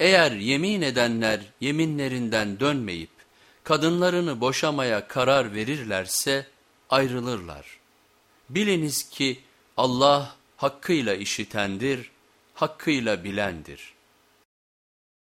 Eğer yemin edenler yeminlerinden dönmeyip kadınlarını boşamaya karar verirlerse ayrılırlar. Biliniz ki Allah hakkıyla işitendir, hakkıyla bilendir.''